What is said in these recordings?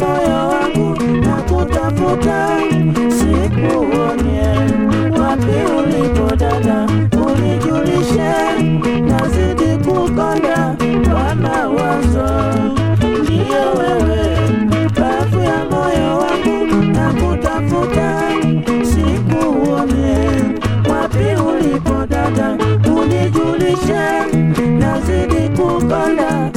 moyo wangu na kutafuta, sikuonye wapi ulipo dada, unijulishe, nazidi kukonda. Kwa mawazo, ndiyo wewe. Bafu ya moyo wangu na kutafuta, sikuonye wapi ulipo dada, unijulishe, nazidi kukonda.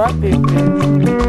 Top.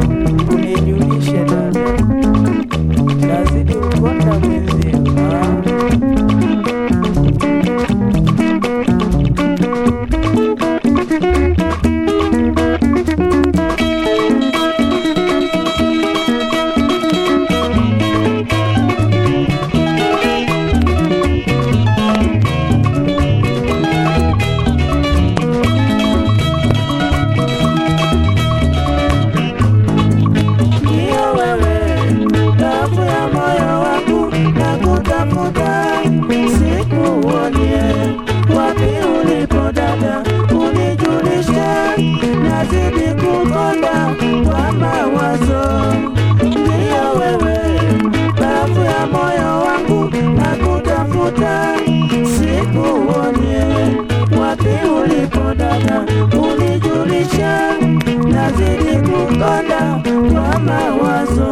sana, unijulisha nazidi kukonda kwa mawazo.